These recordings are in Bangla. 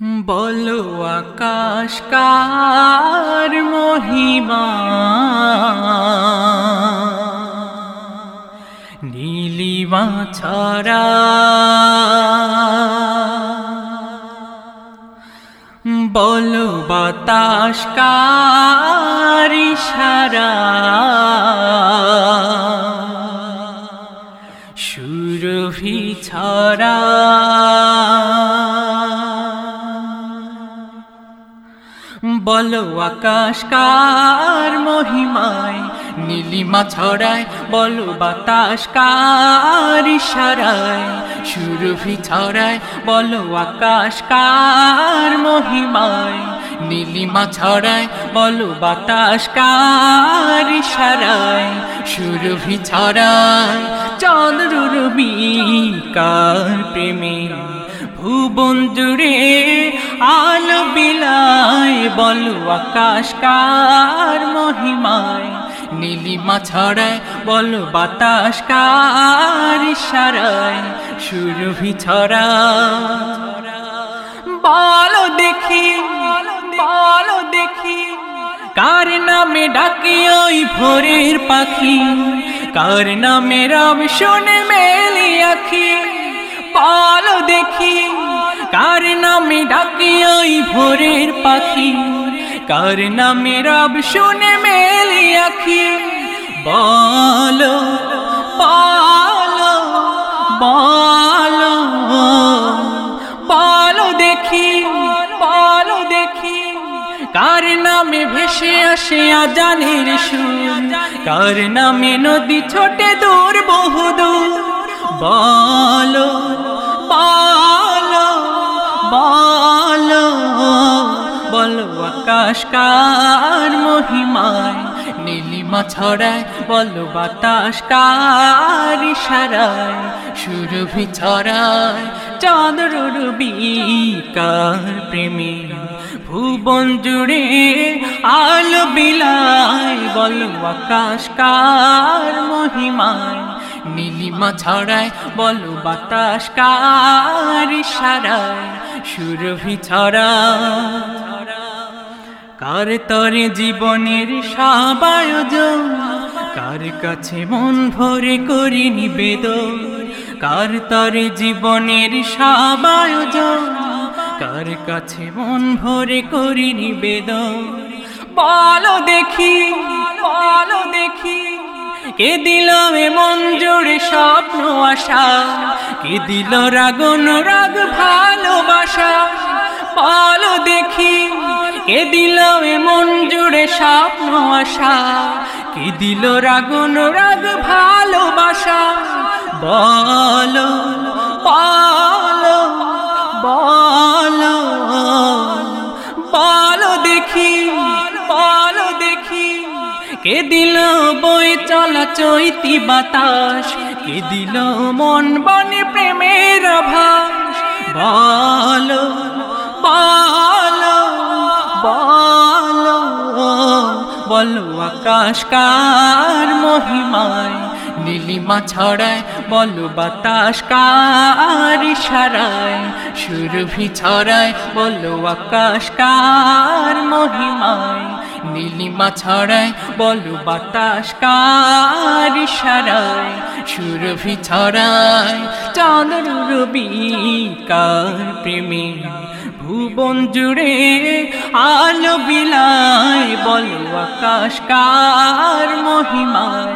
বলো আকাশ কার মহিমা? নীলিমা ছড়া বলো বাতাস কার ইশারা? সুরভি ছড়া বলো আকাশ কার মহিমায়? নীলিমা ছড়ায়, বলো বাতাস কার ইশারায়? সুরভি ছড়ায়, বলো আকাশ কার মহিমায়? নীলিমা ছড়ায়, বলো বাতাস কার ইশারায়? সুরভি ছড়ায়, চন্দ্ররবি কার প্রেমে? ভুবন জুড়ে আলো বিলায়, বলো আকাশ কার মহিমায়। নীলিমা ছড়ায় বলো বাতাস কার ইশারায়। সুরভি ছড়া। বলো দেখি বলো দেখি, কার নামে ডাকি ওই ভোরের পাখি। কার নামে রব শোনে মেলি আখি। নামে ডাকি ওই ভোরের পাখি। কার নামে রব শুনে মেলি আখি? বলো বলো বলো বলো দেখি বলো দেখি। কার নামে ভেসে আসে আজানের সুর? কার নামে নদী ছোটে দূর বহুদূর আকাশ কার মহিমায়, নীলিমা ছড়ায়, বলো বাতাস কার ইশারায়, সুরভি ছড়ায়, চাঁদর রবি কার প্রেমী, ভুবন জুড়ে আলো বিলায়, বলো আকাশ কার মহিমায়, নীলিমা ছড়ায়, বলো বাতাস কার ইশারায়, সুরভি ছড়া কার তরে জীবনের সাবায়োজন কার কাছে মন ভরে করি নিবেদন? কার তরে জীবনের সাবায়োজন কার কাছে মন ভরে করি নিবেদন? বলো দেখি বলো দেখি, কে দিল মন জুড়ে স্বপ্ন আশা? কে দিল রাগন রাগ ভালোবাসা? বলো দেখি। কে দিল এ মন জুড়ে স্বপ্ন আশা? কে দিল রাগন রাগ ভালোবাসা? বলো বলো বলো বলো দেখি বলো দেখি। কে দিল বই চলা চৈতি বাতাস? কে দিল মন বনে প্রেমের আভাস বলো বলো বলো বলো আকাশ কার মহিমায়, নীলিমা ছড়ায়, বলো বাতাস কার ইশারায়, সুরভি ছড়ায়, বলো আকাশ কার মহিমায়, নীলিমা ছড়ায়, বলো বাতাস কার ইশারায়, সুরভি ছড়ায় চাঁদর রবি কার প্রেমী। ভুবন জুড়ে আলো বিলায়, বলো আকাশ কার মহিমায়?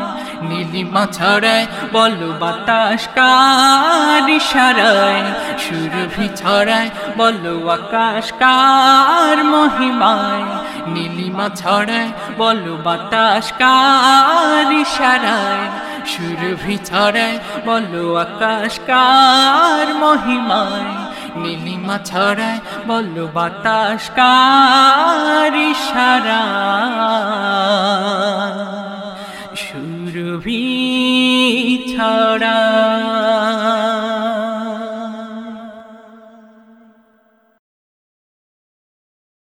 নীলিমা ছড়ায়, বলো বাতাস কার ইশারায়? সুরভি ছড়ায়, বলো আকাশ কার মহিমায়? নীলিমা ছড়ায়, বলো বাতাস কার ইশারায়? সুরভি ছড়ায়, বলো আকাশ কার মহিমায়? নীলিমা ছড়ায় বলল বাতাস কারি সারা সুরভি ছড়া